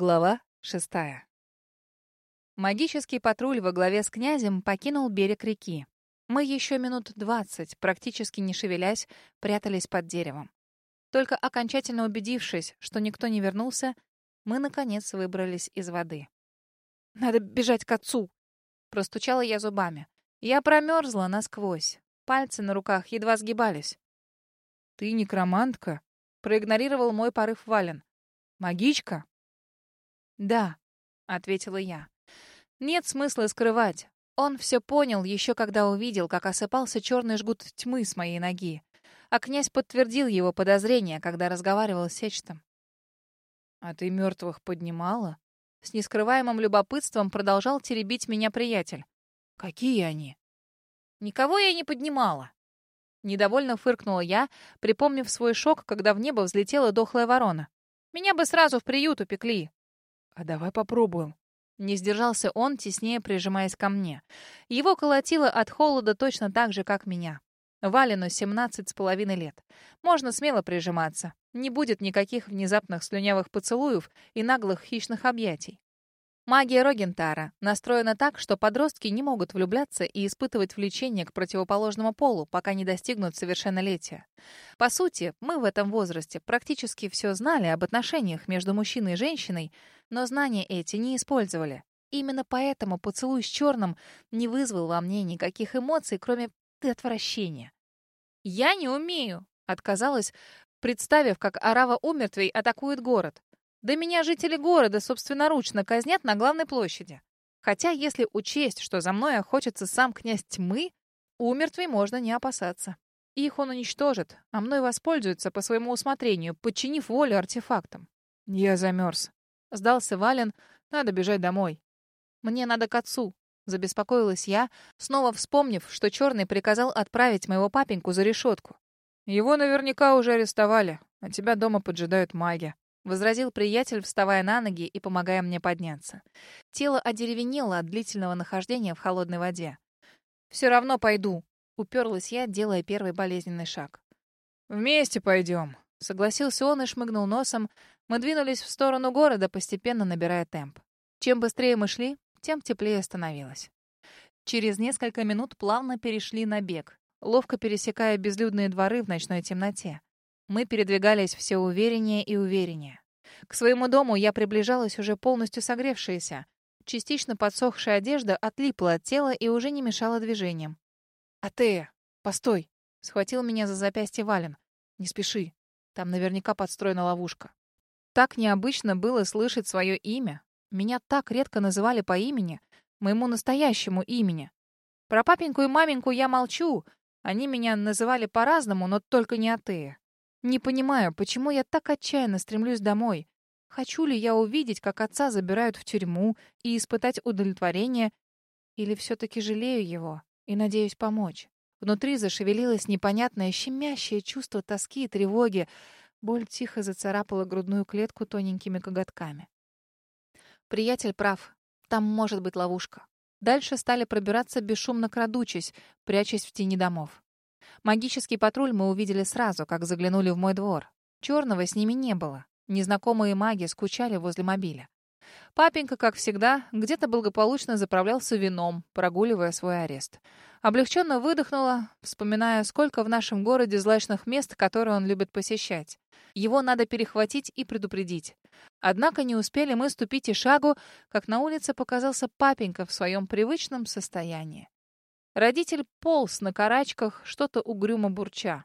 Глава шестая. Магический патруль во главе с князем покинул берег реки. Мы еще минут двадцать, практически не шевелясь, прятались под деревом. Только окончательно убедившись, что никто не вернулся, мы, наконец, выбрались из воды. «Надо бежать к отцу!» Простучала я зубами. Я промерзла насквозь. Пальцы на руках едва сгибались. «Ты некромантка?» Проигнорировал мой порыв Вален. «Магичка?» «Да», — ответила я. «Нет смысла скрывать. Он все понял еще когда увидел, как осыпался черный жгут тьмы с моей ноги. А князь подтвердил его подозрения, когда разговаривал с Сечтом. «А ты мертвых поднимала?» С нескрываемым любопытством продолжал теребить меня приятель. «Какие они?» «Никого я не поднимала». Недовольно фыркнула я, припомнив свой шок, когда в небо взлетела дохлая ворона. «Меня бы сразу в приют упекли». «А давай попробуем». Не сдержался он, теснее прижимаясь ко мне. Его колотило от холода точно так же, как меня. Валину семнадцать с половиной лет. Можно смело прижиматься. Не будет никаких внезапных слюнявых поцелуев и наглых хищных объятий. Магия Рогентара настроена так, что подростки не могут влюбляться и испытывать влечение к противоположному полу, пока не достигнут совершеннолетия. По сути, мы в этом возрасте практически все знали об отношениях между мужчиной и женщиной, но знания эти не использовали. Именно поэтому поцелуй с черным не вызвал во мне никаких эмоций, кроме отвращения. «Я не умею», — отказалась, представив, как орава умертвей атакует город. Да меня жители города собственноручно казнят на главной площади. Хотя, если учесть, что за мной охотится сам князь тьмы, у можно не опасаться. Их он уничтожит, а мной воспользуется по своему усмотрению, подчинив волю артефактам. Я замерз. Сдался Вален. Надо бежать домой. Мне надо к отцу. Забеспокоилась я, снова вспомнив, что Черный приказал отправить моего папеньку за решетку. Его наверняка уже арестовали, а тебя дома поджидают маги. — возразил приятель, вставая на ноги и помогая мне подняться. Тело одеревенело от длительного нахождения в холодной воде. «Все равно пойду», — уперлась я, делая первый болезненный шаг. «Вместе пойдем», — согласился он и шмыгнул носом. Мы двинулись в сторону города, постепенно набирая темп. Чем быстрее мы шли, тем теплее становилось. Через несколько минут плавно перешли на бег, ловко пересекая безлюдные дворы в ночной темноте. Мы передвигались все увереннее и увереннее. К своему дому я приближалась уже полностью согревшаяся. Частично подсохшая одежда отлипла от тела и уже не мешала движениям. «Атея, постой!» — схватил меня за запястье Вален. «Не спеши. Там наверняка подстроена ловушка». Так необычно было слышать свое имя. Меня так редко называли по имени, моему настоящему имени. Про папеньку и маменьку я молчу. Они меня называли по-разному, но только не Атея. Не понимаю, почему я так отчаянно стремлюсь домой. Хочу ли я увидеть, как отца забирают в тюрьму и испытать удовлетворение, или все-таки жалею его и надеюсь помочь? Внутри зашевелилось непонятное щемящее чувство тоски и тревоги. Боль тихо зацарапала грудную клетку тоненькими коготками. Приятель прав. Там может быть ловушка. Дальше стали пробираться бесшумно крадучись, прячась в тени домов. Магический патруль мы увидели сразу, как заглянули в мой двор. Черного с ними не было. Незнакомые маги скучали возле мобиля. Папенька, как всегда, где-то благополучно заправлялся вином, прогуливая свой арест. Облегченно выдохнула, вспоминая, сколько в нашем городе злачных мест, которые он любит посещать. Его надо перехватить и предупредить. Однако не успели мы ступить и шагу, как на улице показался папенька в своем привычном состоянии. Родитель полз на карачках, что-то угрюмо бурча.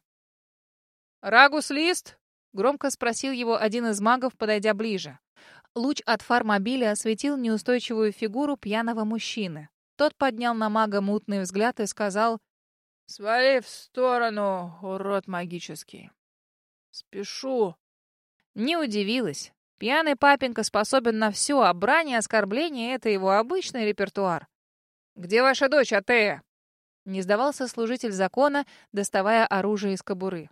«Рагус лист?» — громко спросил его один из магов, подойдя ближе. Луч от фармобиля осветил неустойчивую фигуру пьяного мужчины. Тот поднял на мага мутный взгляд и сказал «Свали в сторону, урод магический. Спешу». Не удивилась. Пьяный папенька способен на все, а брань и оскорбление — это его обычный репертуар. «Где ваша дочь, Атея?» Не сдавался служитель закона, доставая оружие из кобуры.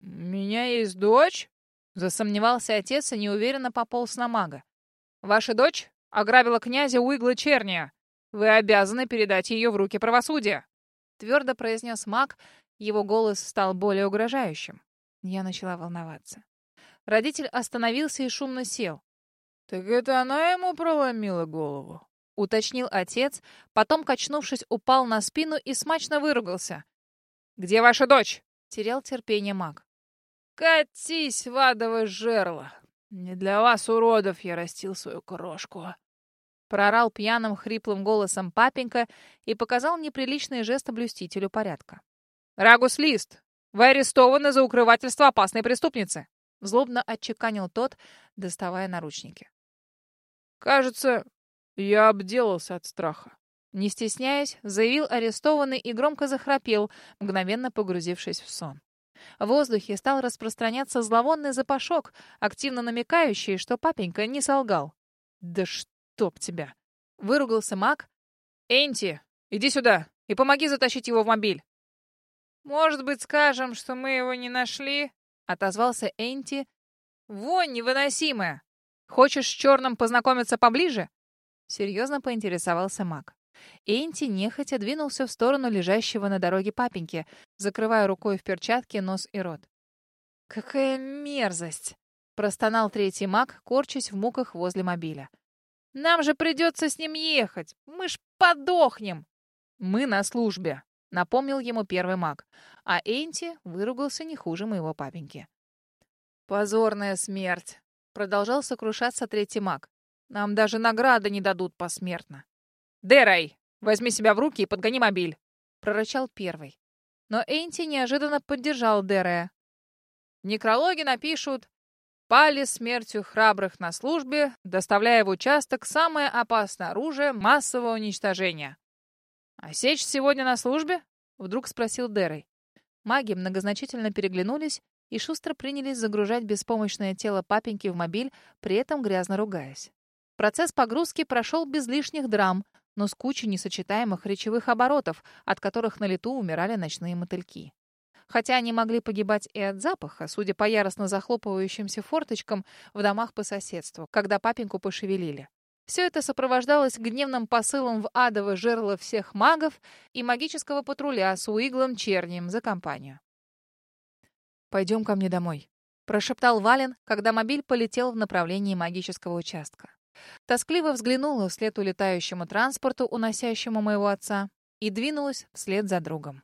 «У меня есть дочь?» Засомневался отец и неуверенно пополз на мага. «Ваша дочь ограбила князя Уигла Черния. Вы обязаны передать ее в руки правосудия!» Твердо произнес маг, его голос стал более угрожающим. Я начала волноваться. Родитель остановился и шумно сел. «Так это она ему проломила голову?» — уточнил отец, потом, качнувшись, упал на спину и смачно выругался. «Где ваша дочь?» — терял терпение маг. «Катись в жерло! Не для вас, уродов, я растил свою крошку!» Прорал пьяным хриплым голосом папенька и показал неприличный жест блюстителю порядка. «Рагус Лист, вы арестованы за укрывательство опасной преступницы!» Злобно отчеканил тот, доставая наручники. «Кажется, я обделался от страха». Не стесняясь, заявил арестованный и громко захрапел, мгновенно погрузившись в сон. В воздухе стал распространяться зловонный запашок, активно намекающий, что папенька не солгал. «Да чтоб тебя!» — выругался маг. «Энти, иди сюда и помоги затащить его в мобиль!» «Может быть, скажем, что мы его не нашли?» — отозвался Энти. «Вонь невыносимая! Хочешь с черным познакомиться поближе?» Серьезно поинтересовался маг. Энти нехотя двинулся в сторону лежащего на дороге папеньки, закрывая рукой в перчатке нос и рот. «Какая мерзость!» — простонал третий маг, корчась в муках возле мобиля. «Нам же придется с ним ехать! Мы ж подохнем!» «Мы на службе!» — напомнил ему первый маг, а Энти выругался не хуже моего папеньки. «Позорная смерть!» — продолжал сокрушаться третий маг. «Нам даже награды не дадут посмертно!» «Дэрай, возьми себя в руки и подгони мобиль!» — прорычал первый. Но Энти неожиданно поддержал Дэрая. «Некрологи напишут «Пали смертью храбрых на службе, доставляя в участок самое опасное оружие массового уничтожения». «А сечь сегодня на службе?» — вдруг спросил Дэрой. Маги многозначительно переглянулись и шустро принялись загружать беспомощное тело папеньки в мобиль, при этом грязно ругаясь. Процесс погрузки прошел без лишних драм, но с кучей несочетаемых речевых оборотов, от которых на лету умирали ночные мотыльки. Хотя они могли погибать и от запаха, судя по яростно захлопывающимся форточкам в домах по соседству, когда папеньку пошевелили. Все это сопровождалось гневным посылом в адово жерло всех магов и магического патруля с Уиглом Чернием за компанию. «Пойдем ко мне домой», — прошептал Вален, когда мобиль полетел в направлении магического участка. Тоскливо взглянула вслед улетающему транспорту, уносящему моего отца, и двинулась вслед за другом.